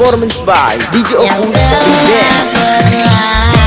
performance by DJ Opus Dance.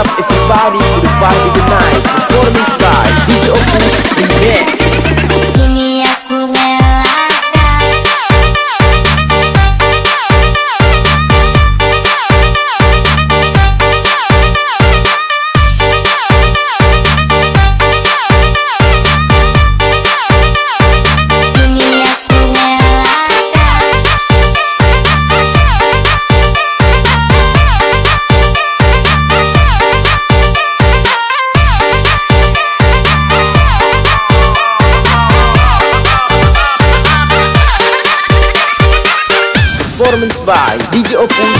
up if you party to the party tonight. Performance by DJ Opus Remix. DJ opens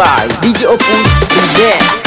By DJ Opus Remix